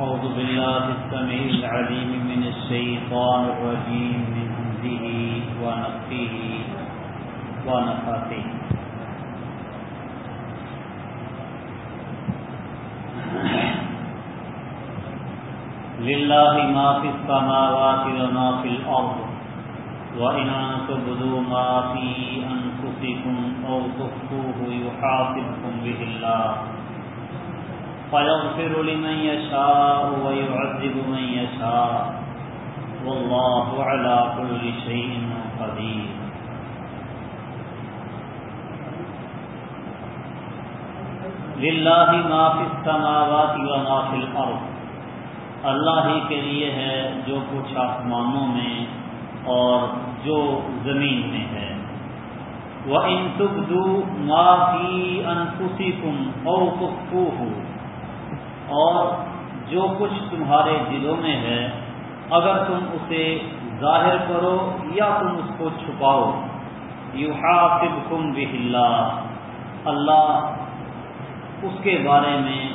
أعوذ بالله السميع العليم من الشيطان الرجيم من همزه ونفخه ونفاته لله ما في السماوات وما في الأرض، وإن تبدوا ما في أنفسكم أو تخفوه يحاسبكم به الله. فيغفر لمن يشاء ويعذب من يشاء والله على كل شيء قدير للہ ما فی السماوات وما فی الارض اللہ ہی کے لیے ہے جو کچھ آسمانوں میں اور جو زمین میں ہے۔ وہ ان تبدو ما فی انفسکم او تخفوه اور جو کچھ تمہارے دلوں میں ہے، اگر تم اسے ظاہر کرو یا تم اس کو چھپاؤ۔ یحاسبکم بہ اللہ۔ اس کے بارے میں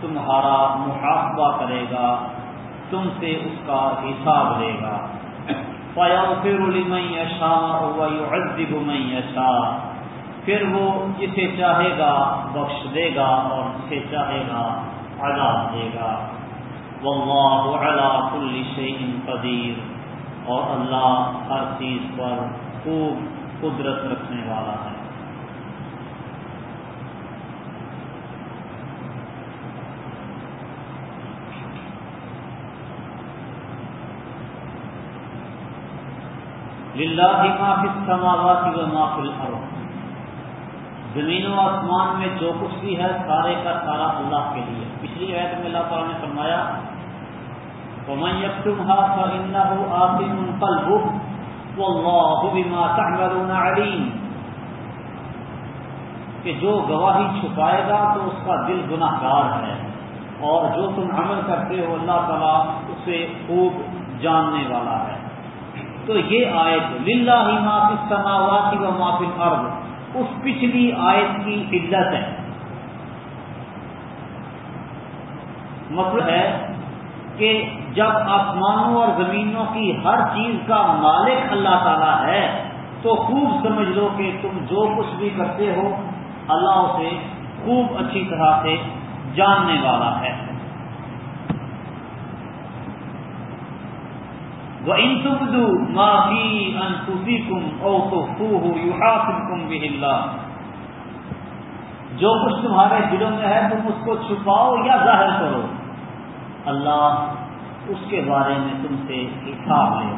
تمہارا محاسبہ کرے گا، تم سے اس کا حساب لے گا۔ فَيَغْفِرُ لِمَنْ يَشَاءُ وَيُعَذِّبُ مَنْ يَشَاءُ پھر وہ جسے چاہے گا بخش دے گا اور جسے چاہے گا عذاب دے گا۔ واللہ علی کل شیء قدیر۔ اور اللہ ہر چیز پر خوب قدرت رکھنے والا ہے۔ للہ ما فی السماوات و ما فی الارض۔ زمین و آسمان میں جو کچھ بھی ہے، سارے کا سارا اللہ کے لیے۔ پچھلی عید میں اللہ تعالیٰ نے فرمایا، ومن يكتمها فإنه آثم قلبه والله بما تعملون عليم۔ کہ جو گواہی چھپائے گا تو اس کا دل گناہ گار ہے۔ اور جو تم عمل کرتے ہو، اللہ تعالیٰ اسے خوب جاننے والا ہے۔ تو یہ آیت للہ ہی معافی سماواتی و معافی ارض اس پچھلی آیت کی عزت ہے۔ مطلب ہے کہ جب آسمانوں اور زمینوں کی ہر چیز کا مالک اللہ تعالی ہے، تو خوب سمجھ لو کہ تم جو کچھ بھی کرتے ہو، اللہ اسے خوب اچھی طرح سے جاننے والا ہے۔ وہ ان تبدو معافی ان خوشی کم او تو خو جو کچھ تمہارے دلوں میں ہے، تم اس کو چھپاؤ یا ظاہر کرو۔ اللہ اس کے بارے میں تم سے حساب لے۔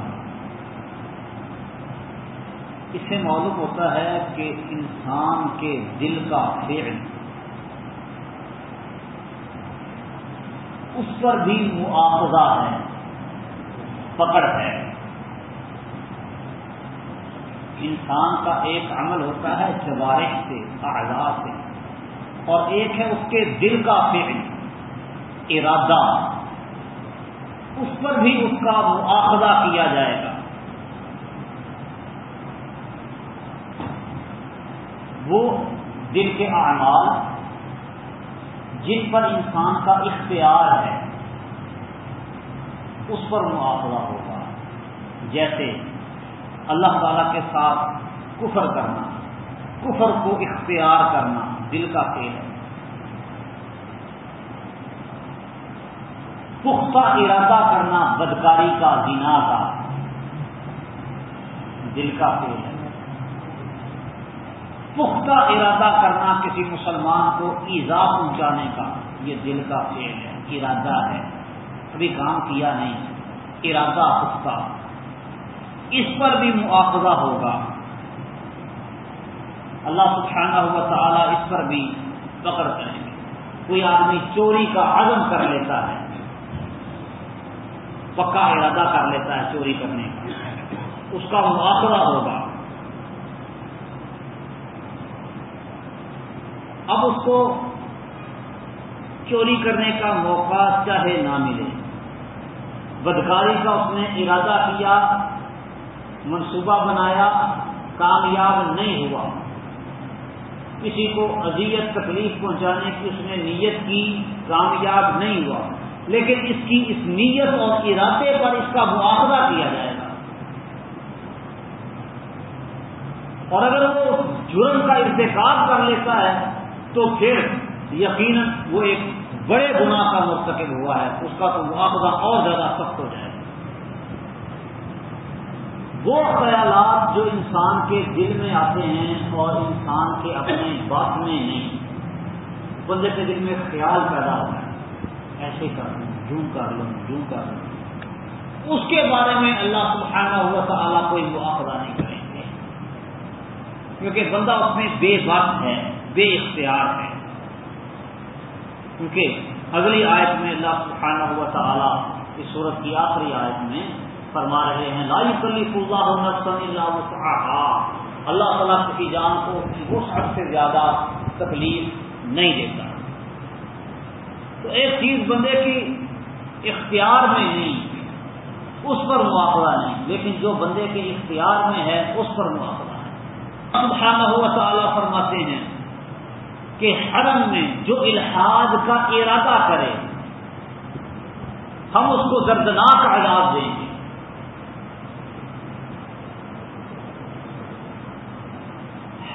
اس سے معلوم ہوتا ہے کہ انسان کے دل کا فعل اس پر بھی معاوضہ ہے۔ پکڑ ہے۔ انسان کا ایک عمل ہوتا ہے جوارح سے، اعضاء سے۔ اور ایک ہے اس کے دل کا فعل، ارادہ۔ اس پر بھی اس کا مواخذہ کیا جائے گا۔ وہ دل کے اعمال جن پر انسان کا اختیار ہے۔ اس پر مواخذہ ہوگا۔ جیسے اللہ تعالی کے ساتھ کفر کرنا، کفر کو اختیار کرنا دل کا فیل ہے۔ پختہ ارادہ کرنا بدکاری کا دینا کا دل کا فیل ہے۔ پختہ ارادہ کرنا کسی مسلمان کو ایزا پہنچانے کا، یہ دل کا فیل ہے، ارادہ ہے۔ ابھی کام کیا نہیں، ارادہ پختہ اس پر بھی مواخذہ ہوگا۔ اللہ سبحانہ ہوا تعالیٰ اس پر بھی پکڑ کریں گے۔ کوئی آدمی چوری کا عزم کر لیتا ہے، پکا ارادہ کر لیتا ہے چوری کرنے کا، اس کا مواخذہ ہوگا۔ اب اس کو چوری کرنے کا موقع چاہے نہ ملے بدکاری کا اس نے ارادہ کیا، منصوبہ بنایا، کامیاب نہیں ہوا۔ کسی کو اذیت، تکلیف پہنچانے کی اس نے نیت کی، کامیاب نہیں ہوا۔ لیکن اس کی اس نیت اور ارادے پر اس کا مواخذہ کیا جائے گا۔ اور اگر وہ جرم کا ارتقاب کر لیتا ہے، تو پھر یقیناً وہ ایک بڑے گناہ کا مرتکب ہوا ہے، اس کا تو مواخذہ اور زیادہ سخت ہو جائے گا۔ وہ خیالات جو انسان کے دل میں آتے ہیں اور انسان کے اپنے بات میں نہیں بندے کے دل میں خیال پیدا ہوتا ہے۔ ایسے کر لوں یوں کر لوں یوں کر لوں اس کے بارے میں اللہ سبحانہ ہوا تو اعلیٰ کوئی مواخذہ نہیں کریں گے۔ کیونکہ بندہ اس میں بے بات ہے، بے اختیار ہے۔ کیونکہ اگلی آیت میں اللہ سبحانہ ہوا تعالیٰ اس صورت کی آخری آیت میں فرما رہے ہیں، لا يكلف الله نفسا الا وسعها اللہ تعالیٰ کسی جان کو وسعت سے زیادہ تکلیف نہیں دیتا۔ تو ایک چیز بندے کی اختیار میں نہیں اس پر مواخذہ نہیں، لیکن جو بندے کے اختیار میں ہے، اس پر مواخذہ ہے سبحانہ و تعالیٰ فرماتے ہیں کہ حرم میں جو الحاد کا ارادہ کرے، ہم اس کو دردناک عذاب دیں گے۔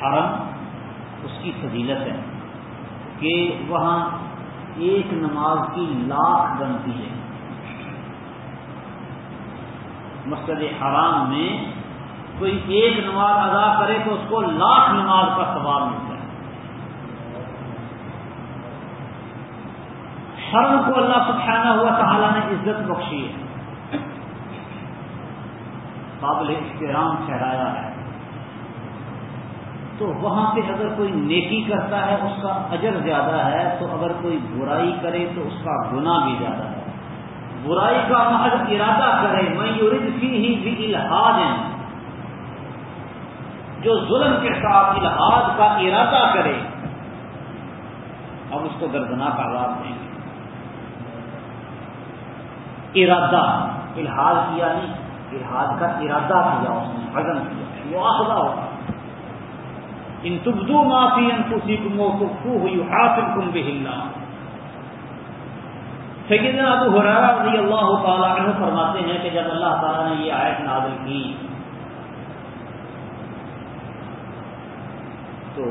حرم اس کی فضیلت ہے کہ وہاں ایک نماز کی لاکھ بنتی ہے۔ مسجد حرام میں کوئی ایک نماز ادا کرے تو اس کو لاکھ نماز کا ثواب ملتا ہے حرم کو اللہ سبحانہ ہوا تعالیٰ نے عزت بخشی ہے۔ قابل احترام ٹھہرایا ہے۔ تو وہاں پہ اگر کوئی نیکی کرتا ہے، اس کا اجر زیادہ ہے، تو اگر کوئی برائی کرے، تو اس کا گناہ بھی زیادہ ہے۔ برائی کا محض ارادہ کرے میں یورفی ہی بھی الحاظ ہیں جو ظلم کے ساتھ الحاظ کا ارادہ کرے، اب اس کو دردناک آزاد دیں گے۔ ارادہ الحاظ کیا نہیں الحاظ کا ارادہ کیا اس نے حضم کیا وہ آخلا ہوگا ان تبدو معافی ان خوشی کم تو ہوئی حاصل کم بھی سیدنا ابو حرارا رضی اللہ تعالیٰ عنہ فرماتے ہیں کہ جب اللہ تعالیٰ نے یہ آیت نازل کی، تو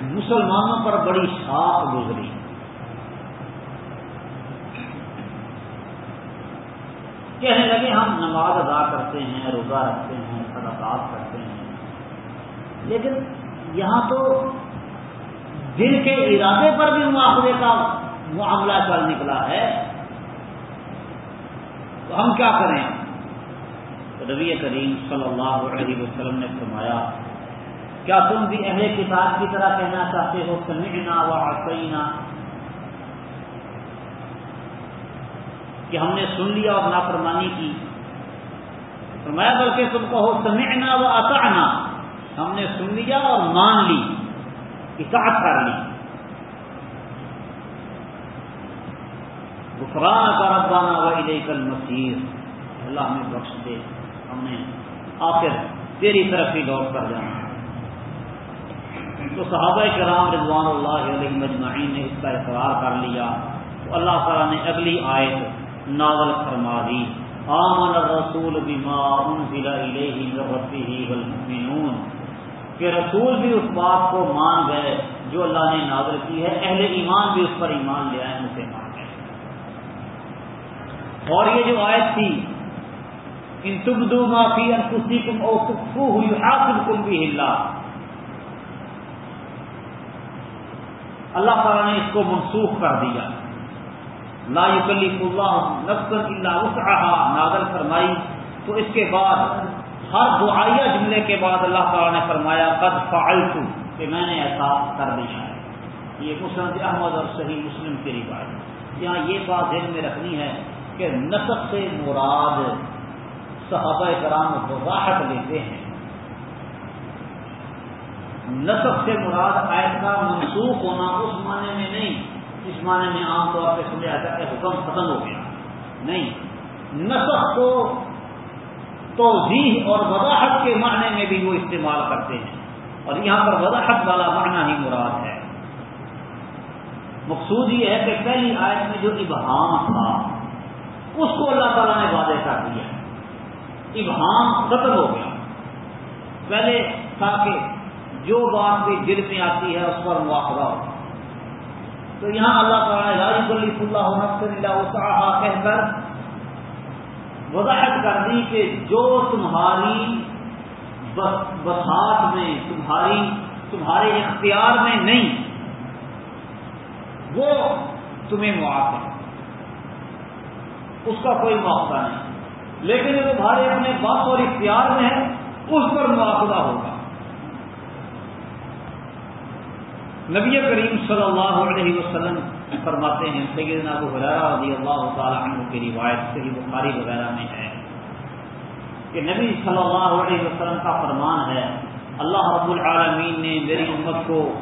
مسلمانوں پر بڑی شاخ گزری۔ کہنے لگے، ہم نماز ادا کرتے ہیں، روزہ رکھتے ہیں، صدقات کرتے ہیں۔ لیکن یہاں تو دل کے ارادے پر بھی معاوضے کا معاملہ چل نکلا ہے۔ تو ہم کیا کریں؟ ربی کریم صلی اللہ علیہ وسلم نے فرمایا، کیا تم بھی اہل کتاب کی طرح کہنا چاہتے ہو، سمعنا و کہ ہم نے سن لیا اور نافرمانی کی۔ فرمایا، بلکہ تم کہو، سمعنا و اطعنا۔ ہم نے سن لیا اور مان لی، اطاعت کر لی۔ غفران کا ربانہ و کل مسیر اللہ ہمیں بخش دے۔ ہم نے آخر تیری طرف ہی لوٹ کر جانا۔ تو صحابہ کرام رضوان اللہ علیہ مجمعین نے اس کا اقرار کر لیا۔ تو اللہ تعالیٰ نے اگلی آیت ناول فرما دی آمن الرسول بما انزل الیہ من ربہ والمؤمنون۔ کہ رسول بھی اس بات کو مان گئے جو اللہ نے نازل کی ہے، اہل ایمان بھی اس پر ایمان لے آئے اسے مان گئے۔ اور یہ جو آیت تھی، ان تبدو معافی انخی کم او کفو ہوئی حاصل کم بھی ہلا اللہ تعالیٰ نے اس کو منسوخ کر دیا۔ لا یکلف اللہ نفسا الا وسعها نازل فرمائی۔ تو اس کے بعد، ہر دعائیہ جملے کے بعد اللہ تعالیٰ نے فرمایا، قد فعلت، کہ میں نے ایسا کر دیا ہے۔ یہ مسلم احمد اور صحیح مسلم کی روایت یہاں یہ بات ذہن میں رکھنی ہے کہ نصب سے مراد صحابہ کرام وضاحت لیتے ہیں۔ نصب سے مراد آیت کا منسوخ ہونا اس معنی میں نہیں۔ اس معنی میں عام طور پہ سمجھا جاتا ہے حکم ختم ہو گیا۔ نہیں۔ نصب کو توضیح اور وضاحت کے معنی میں بھی وہ استعمال کرتے ہیں۔ اور یہاں پر وضاحت والا معنی ہی مراد ہے۔ مقصود یہ ہے کہ پہلی آیت میں جو ابہام تھا، اس کو اللہ تعالیٰ نے واضح کر دیا۔ ابہام ختم ہو گیا۔ پہلے تھا کہ جو بات بھی دل میں آتی ہے، اس پر مواخذہ ہو۔ تو یہاں اللہ تعالیٰ راج اللہ اللہ کہہ کر وضاحت کر دی کہ جو تمہاری بساط میں، تمہاری تمہارے اختیار میں نہیں، وہ تمہیں معاف ہے۔ اس کا کوئی موقع نہیں۔ لیکن جو تمہارے اپنے بس اور اختیار میں ہے اس پر مواخذہ ہوگا۔ نبی کریم صلی اللہ علیہ وسلم فرماتے ہیں، سیدنا ابو حرارہ رضی اللہ تعالیٰ عنہ کی روایت سے ہی بخاری وغیرہ میں ہے کہ نبی صلی اللہ علیہ وسلم کا فرمان ہے، اللہ رب العالمین نے میری امت کو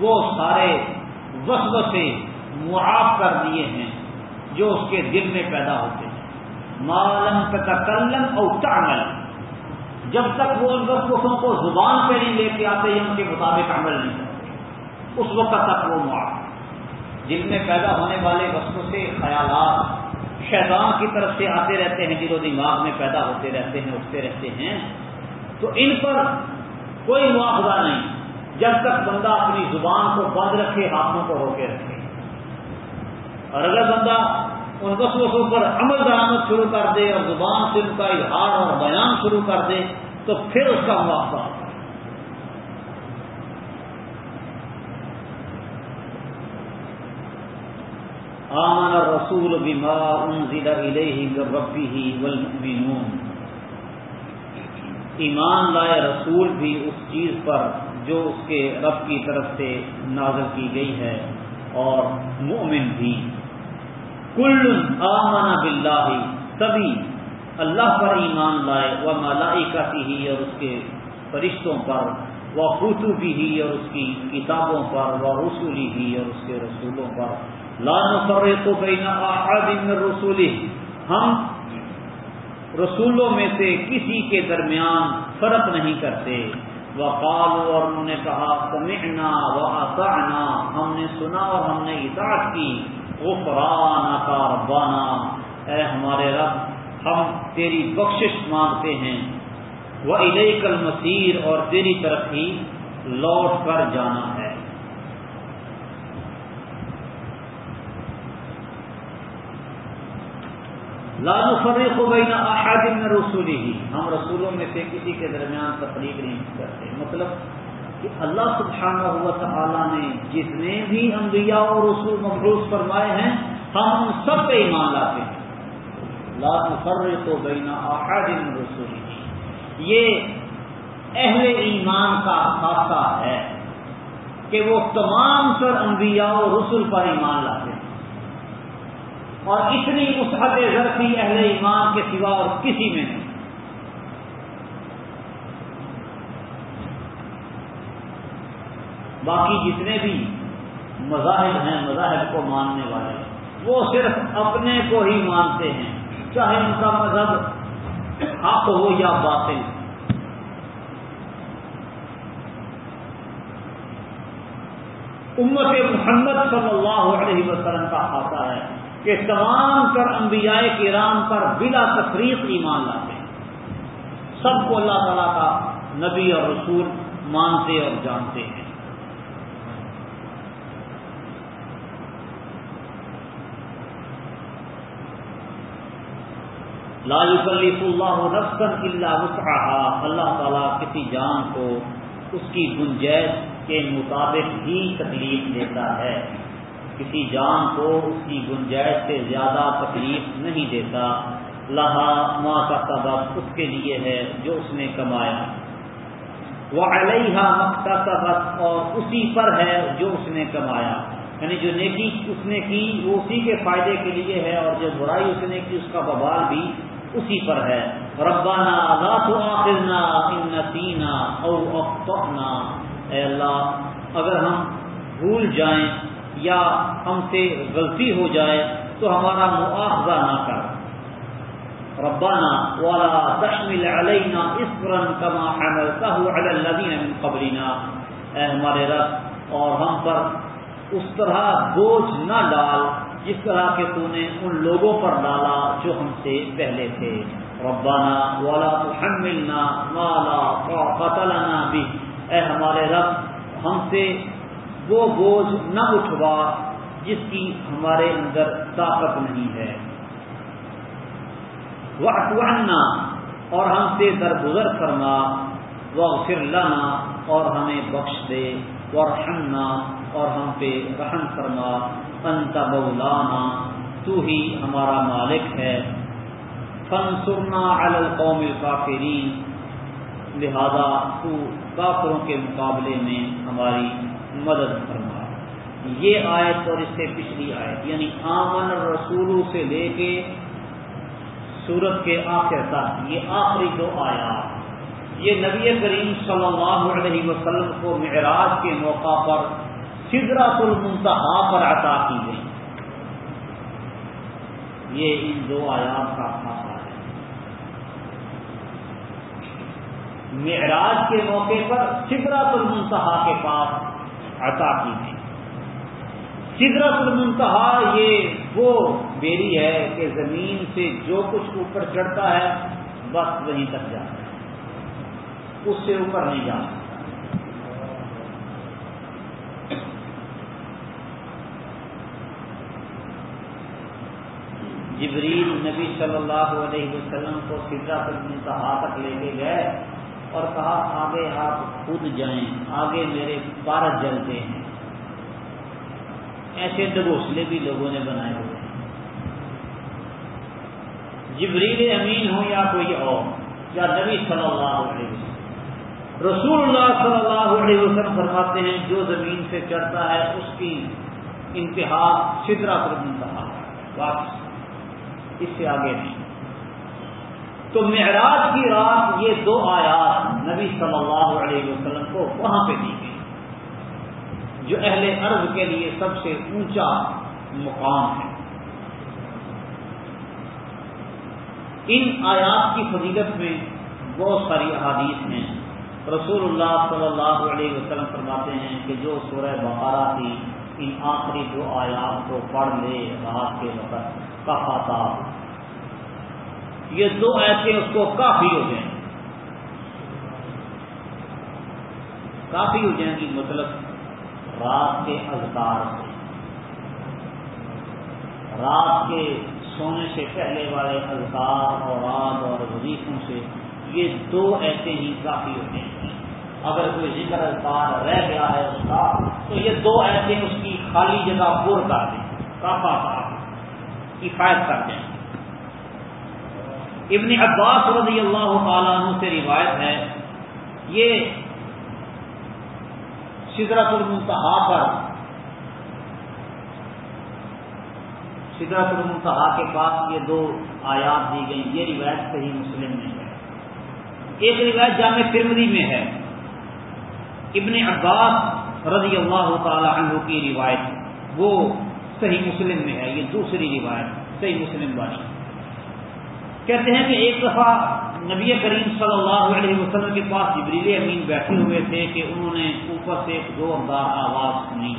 وہ سارے وسب سے معاف کر دیے ہیں جو اس کے دل میں پیدا ہوتے ہیں۔ معلوم تکلم اور تعمل۔ جب تک وہ ان وسوسوں کو زبان پہ نہیں لے کے آتے ہیں ان کے مطابق عمل نہیں کرتے۔ اس وقت تک وہ معاف جن میں پیدا ہونے والے وسو سے خیالات شیطان کی طرف سے آتے رہتے ہیں، جنہوں دماغ میں پیدا ہوتے رہتے ہیں، اٹھتے رہتے ہیں، تو ان پر کوئی معاوضہ نہیں۔ جب تک بندہ اپنی زبان کو بند رکھے، ہاتھوں کو روکے رکھے۔ اور اگر بندہ ان وسوسوں پر عمل درامد شروع کر دے اور زبان سے ان کا اظہار اور بیان شروع کر دے، تو پھر اس کا مواقع ہوتا ہے آمن الرسول بما انزل الیہ من ربہ والمؤمنون۔ ایمان لائے رسول بھی اس چیز پر جو اس کے رب کی طرف سے نازل کی گئی ہے، اور مؤمن بھی۔ کل آمن باللہ سبھی اللہ پر ایمان لائے وہ ملائکتی ہی اور اس کے فرشتوں پر وہ خطوبی ہی اور اس کی کتابوں پر وہ رسولی ہی اور اس کے رسولوں پر۔ لا نفرق بین احد من رسوله. ہم رسولوں میں سے کسی کے درمیان فرق نہیں کرتے. وقالوا اور انہوں نے کہا، سمعنا واطعنا، ہم نے سنا اور ہم نے اطاعت کی. غفرانک ربنا. اے ہمارے رب، ہم تیری بخشش مانگتے ہیں. وہ الیک المسیر اور تیری طرف ہی لوٹ کر جانا ہے. لال فرق ہو گئی نا میں رسولی ہی ہم رسولوں میں سے کسی کے درمیان تفریق نہیں کرتے. مطلب کہ اللہ سبحانہ ہوا تعالیٰ نے جتنے بھی انبیاء اور رسول مخروص فرمائے ہیں، ہم ان سب پہ ایمان لاتے ہیں. لال فرق ہو گئی نا میں رسولی ہی یہ اہل ایمان کا خاصہ ہے کہ وہ تمام سر انبیاء اور رسول پر ایمان لاتے ہیں. اور اتنی مسحت ضرفی اہل ایمان کے سوا اور کسی میں نہیں۔ باقی جتنے بھی مذاہب ہیں، مذاہب کو ماننے والے، وہ صرف اپنے کو ہی مانتے ہیں، چاہے ان کا مذہب حق ہو یا باطل۔ امت محمد صلی اللہ علیہ وسلم کا خاصہ ہے۔ کہ تمام کر انبیاء کرام پر بلا تفریق ایمان لاتے ہیں۔ سب کو اللہ تعالیٰ کا نبی اور رسول مانتے اور جانتے ہیں۔ لا يكلف اللہ نفسا الا وسعها اللہ تعالیٰ کسی جان کو اس کی گنجائش کے مطابق ہی تکلیف دیتا ہے۔ کسی جان کو اس کی گنجائش سے زیادہ تکلیف نہیں دیتا۔ لہا ماں کا سبق اس کے لیے ہے جو اس نے کمایا۔ وہ علیہ مکتا سبق اور اسی پر ہے جو اس نے کمایا۔ یعنی جو نیکی اس نے کی، وہ اسی کے فائدے کے لیے ہے اور جو برائی اس نے کی، اس کا ببال بھی اسی پر ہے۔ ربانہ آخرنا ان نسینا اور اے اللہ، اگر ہم بھول جائیں یا ہم سے غلطی ہو جائے تو ہمارا مواخذہ نہ کر۔ ربانہ والا تشمل علینا اسفرن کما حملتہ علی الذین من قبلنا۔ اے ہمارے رب، اور ہم پر اس طرح بوجھ نہ ڈال جس طرح کے تو نے ان لوگوں پر ڈالا جو ہم سے پہلے تھے۔ ربانہ والا تحملنا مالا قتلنا بھی اے ہمارے رب، ہم سے وہ بوجھ نہ اٹھوا جس کی ہمارے اندر طاقت نہیں ہے۔ وہ اور ہم سے درگزر فرما وغفر لنا، اور ہمیں بخش دے۔ ورحمنا اور ہم پہ رحم فرما۔ انت مولانا، تو ہی ہمارا مالک ہے۔ فن سرنا القوم الکافرین لہذا تو کافروں کے مقابلے میں ہماری مدد فرما۔ یہ آیت اور اس سے پچھلی آیت یعنی آمن رسولوں سے لے کے سورت کے آخر تک، یہ آخری دو آیات۔ یہ نبی کریم صلی اللہ علیہ وسلم کو معراج کے موقع پر سدرات المنتہا پر عطا کی گئی۔ یہ ان دو آیات کا خاصا ہے۔ معراج کے موقع پر سدرات المنتہا کے پاس عطا کی گئی سدرت المنتہا یہ وہ بیری ہے کہ زمین سے جو کچھ اوپر چڑھتا ہے، بس وہیں تک جاتا ہے۔ اس سے اوپر نہیں جا سکتا۔ جبریل نبی صلی اللہ علیہ وسلم کو سدرت المنتہا تک لے کے گئے۔ اور کہا، آگے آپ خود جائیں، آگے میرے پارت جلتے ہیں۔ ایسے ڈگوسلے بھی لوگوں نے بنائے ہوئے جبریل امین ہو یا کوئی اور، یا نبی صلی اللہ علیہ وسلم۔ رسول اللہ صلی اللہ علیہ وسلم فرماتے ہیں، جو زمین سے چڑھتا ہے، اس کی انتہا سدرا پر منتہا واپس، اس سے آگے نہیں۔ تو معراج کی رات یہ دو آیات نبی صلی اللہ علیہ وسلم کو وہاں پہ دی گئی۔ جو اہل عرض کے لیے سب سے اونچا مقام ہے۔ ان آیات کی فضیلت میں بہت ساری احادیث ہیں۔ رسول اللہ صلی اللہ علیہ وسلم فرماتے ہیں کہ جو سورہ بقارہ تھی، ان آخری دو آیات کو پڑھ لے، رات کے وقت کفاتا یہ دو ایسے اس کو کافی ہو جائیں۔ کافی ہو جائیں گی مطلب رات کے اذکار سے رات کے سونے سے پہلے والے اذکار اور رات اور وظیفوں سے یہ دو ایسے ہی کافی ہوتے ہیں اگر کوئی ذکر اذکار رہ گیا ہے اس کا، تو یہ دو ایسے اس کی خالی جگہ پور کر دیں کافا، کفایت کر دیں۔ ابن عباس رضی اللہ تعالیٰ عنہ سے روایت ہے، یہ سدرت المنتہا پر سدرت المنتہا کے پاس یہ دو آیات دی گئی یہ روایت صحیح مسلم میں ہے۔ ایک روایت جامع فرمری میں ہے، ابن عباس رضی اللہ تعالی عنہ کی روایت، وہ صحیح مسلم میں ہے، یہ دوسری روایت صحیح مسلم والی کہتے ہیں کہ ایک دفعہ نبی کریم صلی اللہ علیہ وسلم کے پاس جبریل امین بیٹھے ہوئے تھے کہ انہوں نے اوپر سے ایک زوردار آواز سنی۔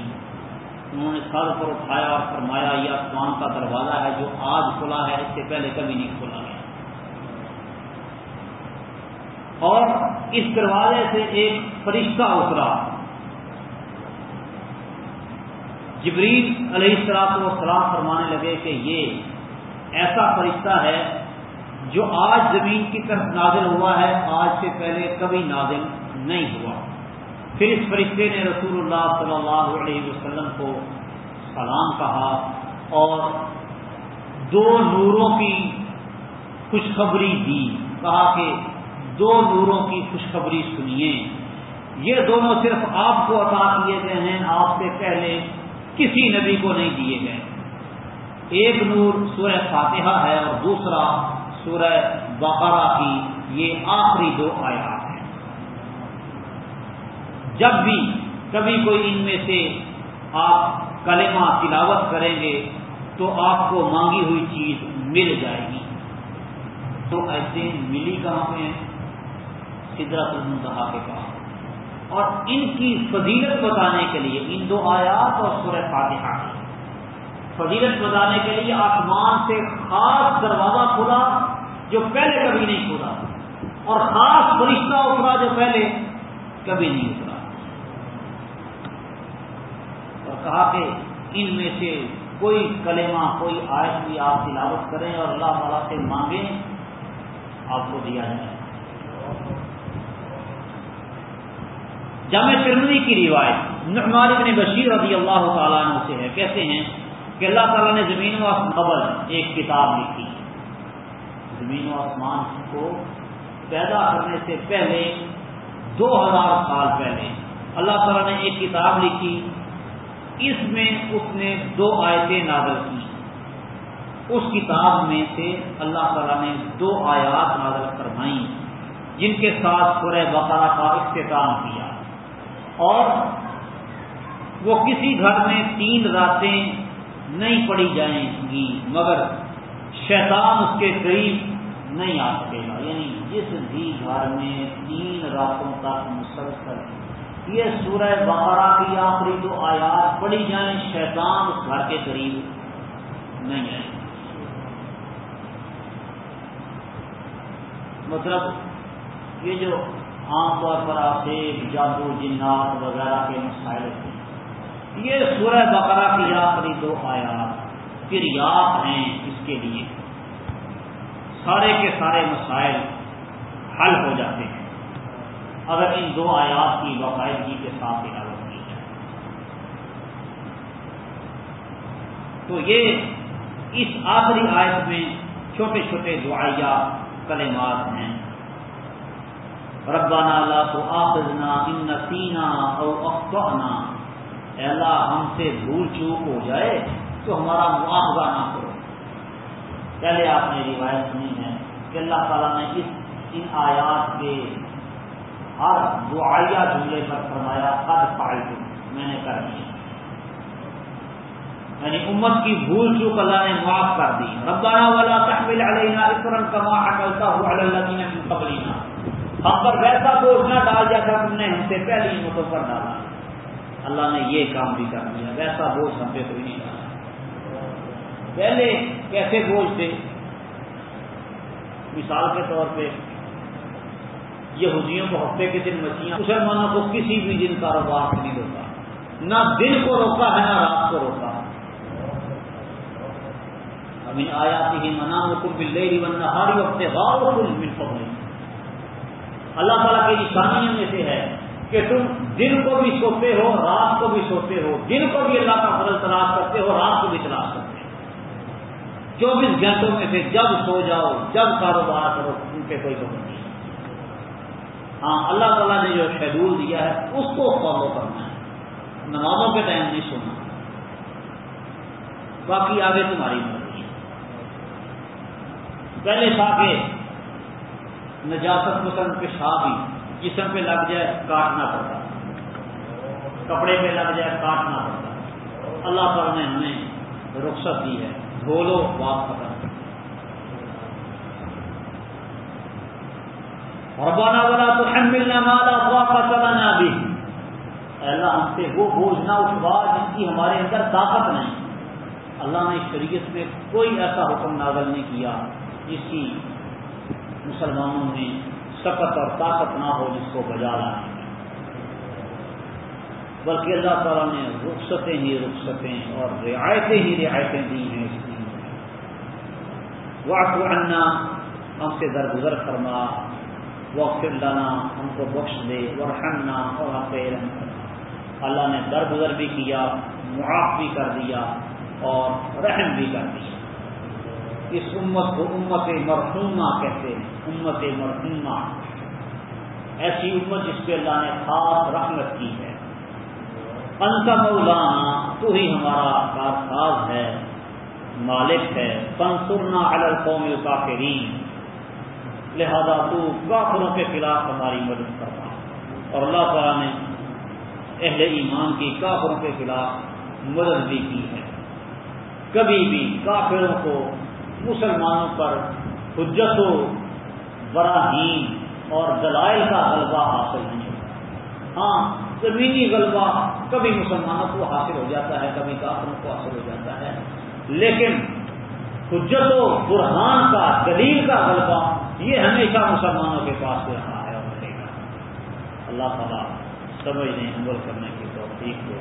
انہوں نے سر پر اٹھایا اور فرمایا، یہ آسمان کا دروازہ ہے جو آج کھلا ہے، اس سے پہلے کبھی نہیں کھولا گیا اور اس دروازے سے ایک فرشتہ اترا۔ جبریل علیہ السلام کو سلام فرمانے لگے کہ یہ ایسا فرشتہ ہے جو آج زمین کی طرف نازل ہوا ہے، آج سے پہلے کبھی نازل نہیں ہوا۔ پھر اس فرشتے نے رسول اللہ صلی اللہ علیہ وسلم کو سلام کہا اور دو نوروں کی خوشخبری دی۔ کہا کہ دو نوروں کی خوشخبری سنیے۔ یہ دونوں صرف آپ کو عطا کیے گئے ہیں، آپ سے پہلے کسی نبی کو نہیں دیے گئے۔ ایک نور سورہ فاتحہ ہے اور دوسرا سورہ بقرہ کی یہ آخری دو آیات ہیں۔ جب بھی کبھی کوئی ان میں سے آپ کلمہ تلاوت کریں گے تو آپ کو مانگی ہوئی چیز مل جائے گی۔ تو ایسے ملی کہاں پہ سدرت المنتہا کے پاس۔ اور ان کی فضیلت بتانے کے لیے ان دو آیات اور سورہ فاتحہ کی فضیلت بتانے کے لیے آسمان سے خاص دروازہ کھلا جو پہلے کبھی نہیں کھلا اور خاص فرشتہ اترا جو پہلے کبھی نہیں اترا اور کہا کہ ان میں سے کوئی کلمہ، کوئی آیت بھی آپ تلاوت کریں اور اللہ تعالیٰ سے مانگیں، آپ کو دیا جائے۔ جامع ترمنی کی روایت نعمان ابن بشیر رضی اللہ تعالیٰ عنہ سے ہے۔ کہتے ہیں کہ اللہ تعالیٰ نے زمین و قبل ایک کتاب لکھی۔ زمین و آسمان کو پیدا کرنے سے پہلے دو ہزار سال پہلے اللہ تعالیٰ نے ایک کتاب لکھی۔ اس میں اس نے دو آیتیں نازل کی۔ اس کتاب میں سے اللہ تعالیٰ نے دو آیات نازل فرمائی جن کے ساتھ سورہ بقرہ کا اختتام کیا۔ اور وہ کسی گھر میں تین راتیں نہیں پڑی جائیں گی، مگر شیطان اس کے قریب نہیں آ سکے گا۔ یعنی جس بھی گھر میں تین راتوں تک مسلسل یہ سورہ بقرہ کی آخری دو آیات پڑی جائیں، شیطان اس گھر کے قریب نہیں آئے۔ مطلب یہ جو عام طور پر آسیب جادو، جنات وغیرہ کے مسائل ہوتے یہ سورہ بقرہ کی آخری دو آیات پھر ہیں اس کے لیے۔ سارے کے سارے مسائل حل ہو جاتے ہیں۔ اگر ان دو آیات کی باقاعدگی کے ساتھ تلاوت کی جائے۔ تو یہ اس آخری آیت میں چھوٹے چھوٹے دعائیا کلمات ہیں۔ ربانہ لا تو ان نسینا او اخطانا اے اللہ، ہم سے بھول چوک ہو جائے۔ تو ہمارا معاوضہ نہ کرو۔ پہلے آپ نے روایت سنی ہے کہ اللہ تعالیٰ نے اس ان آیات کے ہر دعائیا جملے پر فرمایا، قد فائدہ میں نے کر دیا یعنی امت کی بھول چوک اللہ نے معاف کر دی۔ ربانہ والا تحمل علینا اکرم کما حملتا ہوا اللہ من قبلینا ہم پر ویسا بوجھ نہ ڈال جیسا تم نے ہم سے پہلی ہمتوں پر ڈالا۔ اللہ نے یہ کام بھی کر دیا۔ ویسا بوجھ ہم پہ کوئی نہیں ڈالا۔ پہلے کیسے بوجھ تھے مثال کے طور پہ، یہودیوں کو ہفتے کے دن مچھلیاں مسلمانوں کو کسی بھی دن کاروبار نہیں روکا نہ دن کو روکا ہے، نہ رات کو روکا۔ ابھی آیا ہی منا مکم مل رہی ورنہ ہاری وقت غار مل پڑ اللہ تعالیٰ کی نشانیوں میں سے ہے کہ تم دن کو بھی سوتے ہو، رات کو بھی سوتے ہو دن کو بھی اللہ کا فضل تلاش کرتے ہو، رات کو بھی تلاش کرتے ہو۔ چوبیس گھنٹوں میں سے جب سو جاؤ، جب کاروبار کرو، ان پہ کوئی نہیں۔ ہاں اللہ تعالیٰ نے جو شیڈول دیا ہے، اس کو فالو کرنا ہے۔ نمازوں کے ٹائم نہیں سونا باقی آگے تمہاری مرضی۔ ہے پہلے تھا کہ نجاست پسند پیشاب ہی جسم پہ لگ جائے کاٹنا پڑتا کپڑے پہ لگ جائے کاٹنا پڑتا اللہ تعالیٰ نے ہمیں رخصت دی ہے۔ بولو بات ختم۔ ربانہ والا تو ہم ملنا مالا واپس چلانا اللہ، ہم سے وہ بوجھ نہ اٹھوا جس کی ہمارے اندر طاقت نہیں۔ اللہ نے شریعت میں کوئی ایسا حکم نازل نہیں کیا جس کی مسلمانوں میں سخت اور طاقت نہ ہو، جس کو بجا لانے بلکہ اللہ تعالیٰ نے رخصتیں ہی رخصتیں اور رعایتیں ہی رعایتیں دی ہیں۔ اس دین میں واقع انا ہم سے درگزر فرما وقت لانا ہم کو بخش دے ورحمنا اور ہم پہ رحم اللہ نے درگزر بھی کیا، معاف بھی کر دیا، اور رحم بھی کر دیا۔ اس امت کو امت مرحومہ کہتے ہیں، امت مرحومہ۔ ایسی امت جس پہ اللہ نے خاص رحمت کی ہے۔ انت مولانا، تو ہی ہمارا کارساز ہے۔ مالک ہے پنسرنا القوم کافرین لہذا تو کافروں کے خلاف ہماری مدد کرنا اور اللہ تعالیٰ نے اہل ایمان کی کافروں کے خلاف مدد بھی کی ہے۔ کبھی بھی کافروں کو مسلمانوں پر حجت و براہیم اور دلائل کا غلبہ حاصل نہیں ہوتا۔ ہاں زمینی غلبہ کبھی مسلمانوں کو حاصل ہو جاتا ہے، کبھی کافروں کو حاصل ہو جاتا ہے۔ لیکن حجت و برہان کا، دلیل کا غلبہ یہ ہمیشہ مسلمانوں کے پاس رہا ہے اور رہے گا۔ اللہ تعالیٰ سمجھنے عمل کرنے کی توفیق کو